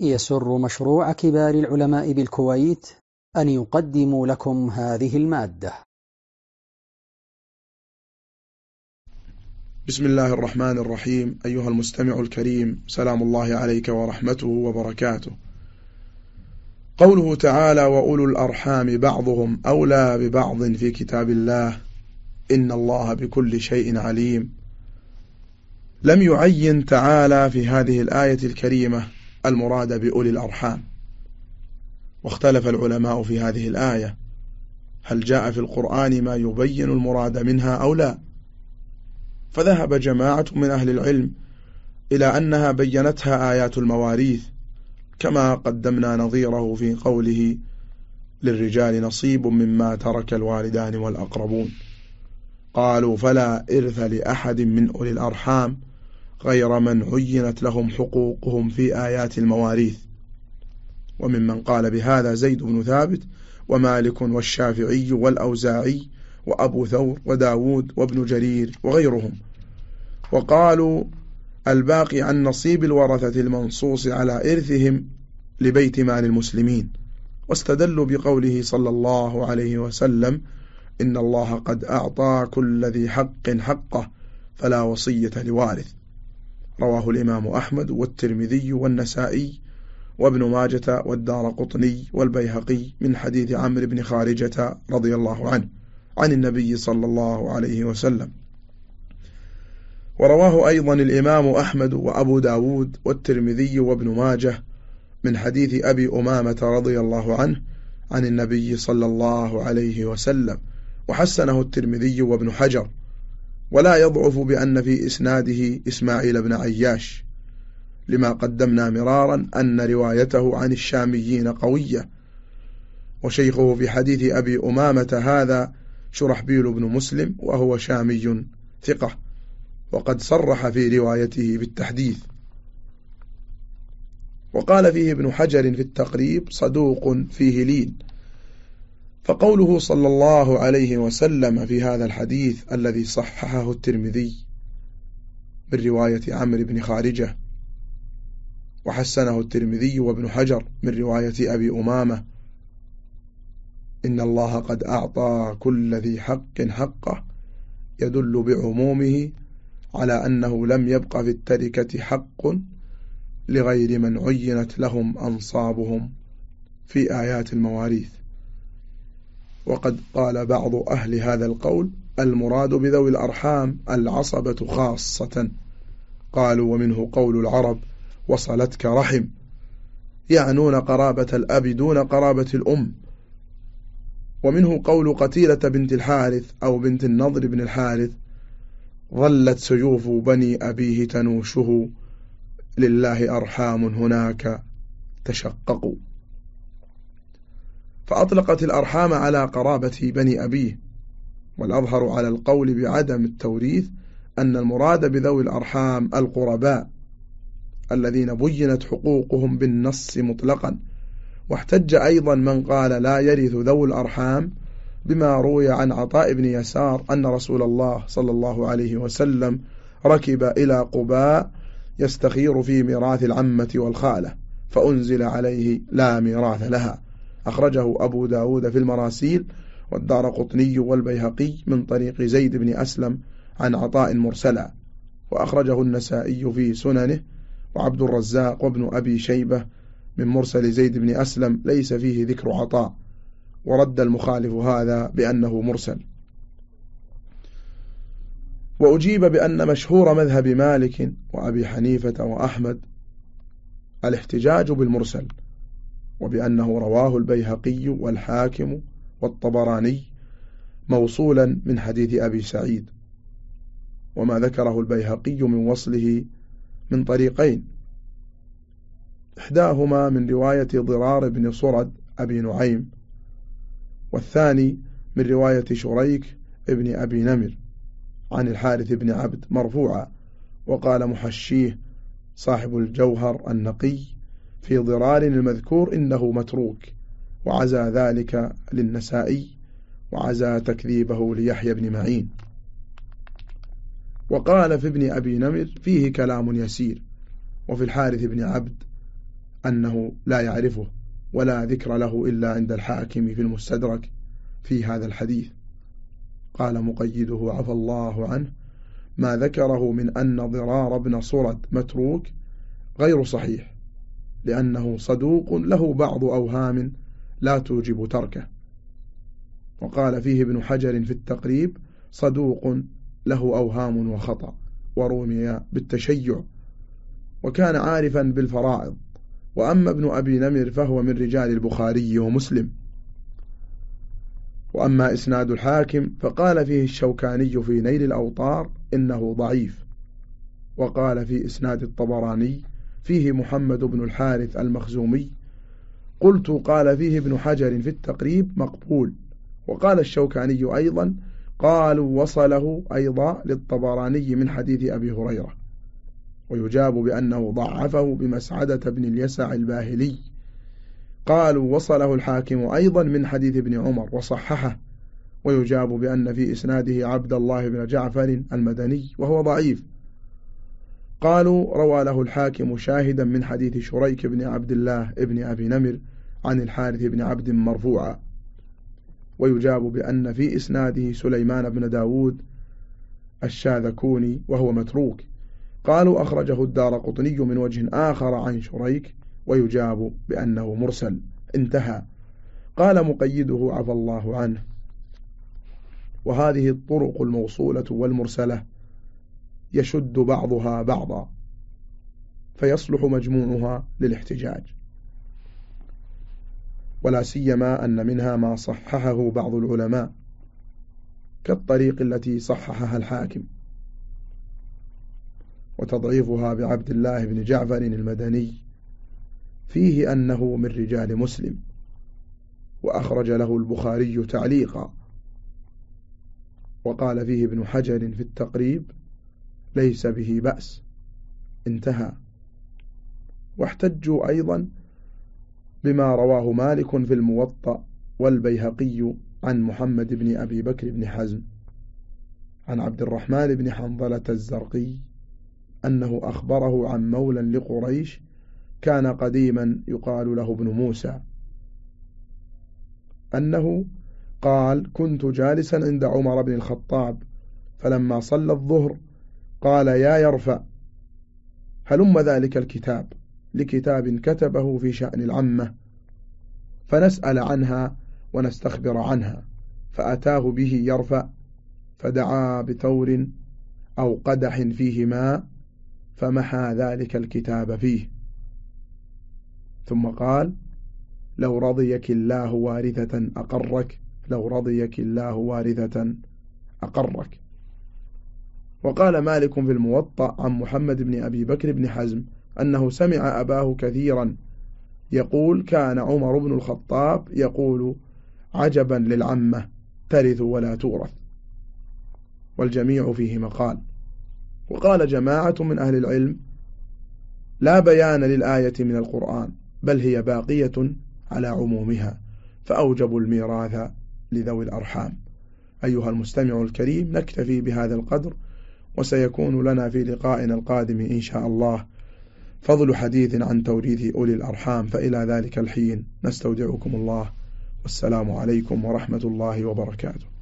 يسر مشروع كبار العلماء بالكويت أن يقدم لكم هذه المادة. بسم الله الرحمن الرحيم. أيها المستمع الكريم سلام الله عليك ورحمته وبركاته. قوله تعالى وأولو الأرحام بعضهم أولى ببعض في كتاب الله. إن الله بكل شيء عليم. لم يعين تعالى في هذه الآية الكريمة المراد بأولي الأرحام. واختلف العلماء في هذه الآية. هل جاء في القرآن ما يبين المراد منها أو لا؟ فذهب جماعة من أهل العلم إلى أنها بينتها آيات المواريث كما قدمنا نظيره في قوله للرجال نصيب مما ترك الوالدان والأقربون. قالوا فلا إرث لأحد من أولي الأرحام. غير من عينت لهم حقوقهم في آيات المواريث. وممن قال بهذا زيد بن ثابت ومالك والشافعي والأوزاعي وأبو ثور وداود وابن جرير وغيرهم. وقالوا الباقي عن نصيب الورثة المنصوص على إرثهم لبيت مال المسلمين. واستدلوا بقوله صلى الله عليه وسلم إن الله قد أعطى كل ذي حق حقه فلا وصية لوارث. رواه الإمام أحمد والترمذي والنسائي وابن ماجة والدار قطني والبيهقي من حديث عمرو بن خارجة رضي الله عنه عن النبي صلى الله عليه وسلم. ورواه أيضا الإمام أحمد وأبو داود والترمذي وابن ماجة من حديث أبي أمامة رضي الله عنه عن النبي صلى الله عليه وسلم وحسنه الترمذي وابن حجر. ولا يضعف بأن في إسناده إسماعيل بن عياش لما قدمنا مرارا أن روايته عن الشاميين قوية. وشيخه في حديث أبي أمامة هذا شرحبيل بن مسلم وهو شامي ثقة وقد صرح في روايته بالتحديث. وقال فيه ابن حجر في التقريب صدوق فيه لين. فقوله صلى الله عليه وسلم في هذا الحديث الذي صححه الترمذي من رواية عمرو بن خارجة وحسنه الترمذي وابن حجر من رواية أبي أمامة إن الله قد أعطى كل ذي حق حقه يدل بعمومه على أنه لم يبق في التركة حق لغير من عينت لهم أنصابهم في آيات المواريث. وقد قال بعض أهل هذا القول المراد بذوي الأرحام العصبة خاصة. قالوا ومنه قول العرب وصلتك رحم. يعنون قرابة الأب دون قرابة الأم. ومنه قول قتيلة بنت الحارث أو بنت النضر بن الحارث ظلت سيوف بني أبيه تنوشه. لله أرحام هناك تشققوا فأطلقت الأرحام على قرابة بني أبيه والأظهر على القول بعدم التوريث أن المراد بذوي الأرحام القرباء الذين بينت حقوقهم بالنص مطلقا. واحتج أيضا من قال لا يرث ذوي الأرحام بما روي عن عطاء بن يسار أن رسول الله صلى الله عليه وسلم ركب إلى قباء يستخير في ميراث العمة والخالة فأنزل عليه لا ميراث لها. أخرجه أبو داود في المراسيل والدار قطني والبيهقي من طريق زيد بن أسلم عن عطاء مرسلا. وأخرجه النسائي في سننه وعبد الرزاق وابن أبي شيبة من مرسل زيد بن أسلم ليس فيه ذكر عطاء. ورد المخالف هذا بأنه مرسل. وأجيب بأن مشهور مذهب مالك وأبي حنيفة وأحمد الاحتجاج بالمرسل. وبأنه رواه البيهقي والحاكم والطبراني موصولا من حديث أبي سعيد. وما ذكره البيهقي من وصله من طريقين. إحداهما من رواية ضرار بن صرد أبي نعيم والثاني من رواية شريك ابن أبي نمر عن الحارث بن عبد مرفوعا وقال محشيه صاحب الجوهر النقي في ضرار المذكور إنه متروك وعزى ذلك للنسائي وعزى تكذيبه ليحيى بن معين. وقال في ابن أبي نمر فيه كلام يسير وفي الحارث بن عبد أنه لا يعرفه ولا ذكر له إلا عند الحاكم في المستدرك في هذا الحديث. قال مقيده عفى الله عنه ما ذكره من أن ضرار بن صرد متروك غير صحيح. لأنه صدوق له بعض أوهام لا توجب تركه. وقال فيه ابن حجر في التقريب صدوق له أوهام وخطأ ورمي بالتشيع وكان عارفا بالفرائض. وأما ابن أبي نمر فهو من رجال البخاري ومسلم. وأما إسناد الحاكم فقال فيه الشوكاني في نيل الأوطار إنه ضعيف. وقال في إسناد الطبراني فيه محمد بن الحارث المخزومي. قلت قال فيه ابن حجر في التقريب مقبول. وقال الشوكاني أيضا قالوا وصله أيضا للطبراني من حديث أبي هريرة. ويجاب بأنه ضعفه بمسعدة بن اليسع الباهلي. قالوا وصله الحاكم أيضا من حديث ابن عمر وصححه. ويجاب بأن في إسناده عبد الله بن جعفر المدني وهو ضعيف. قالوا روى له الحاكم شاهدا من حديث شريك بن عبد الله ابن أبي نمر عن الحارث بن عبد مرفوعا. ويجاب بأن في إسناده سليمان بن داود الشاذكوني وهو متروك. قالوا أخرجه الدار قطني من وجه آخر عن شريك ويجاب بأنه مرسل. انتهى. قال مقيده عفى الله عنه. وهذه الطرق الموصولة والمرسلة. يشد بعضها بعضا فيصلح مجموعها للاحتجاج. ولا سيما أن منها ما صححه بعض العلماء كالطريق التي صححها الحاكم. وتضعيفها بعبد الله بن جعفر المدني فيه أنه من رجال مسلم وأخرج له البخاري تعليقا. وقال فيه ابن حجر في التقريب ليس به بأس. انتهى. واحتجوا أيضا بما رواه مالك في الموطأ والبيهقي عن محمد بن أبي بكر بن حزم عن عبد الرحمن بن حنظلة الزرقي أنه أخبره عن مولى لقريش كان قديما يقال له ابن موسى أنه قال كنت جالسا عند عمر بن الخطاب فلما صلى الظهر قال يا يرفع هلم ذلك الكتاب لكتاب كتبه في شأن العمة فنسأل عنها ونستخبر عنها فأتاه به يرفع فدعا بثور أو قدح فيه ماء فمحى ذلك الكتاب فيه. ثم قال لو رضيك الله وارثة أقرك لو رضيك الله وارثة أقرك. وقال مالك في الموطأ عن محمد بن أبي بكر بن حزم أنه سمع أباه كثيرا يقول كان عمر بن الخطاب يقول عجبا للعمة ترث ولا تورث. والجميع فيه مقال. وقال جماعة من أهل العلم لا بيان للآية من القرآن بل هي باقية على عمومها فأوجبوا الميراث لذوي الأرحام. أيها المستمع الكريم نكتفي بهذا القدر وسيكون لنا في لقائنا القادم إن شاء الله. فضل حديث عن توريث أولي الأرحام فإلى ذلك الحين. نستودعكم الله. والسلام عليكم ورحمة الله وبركاته.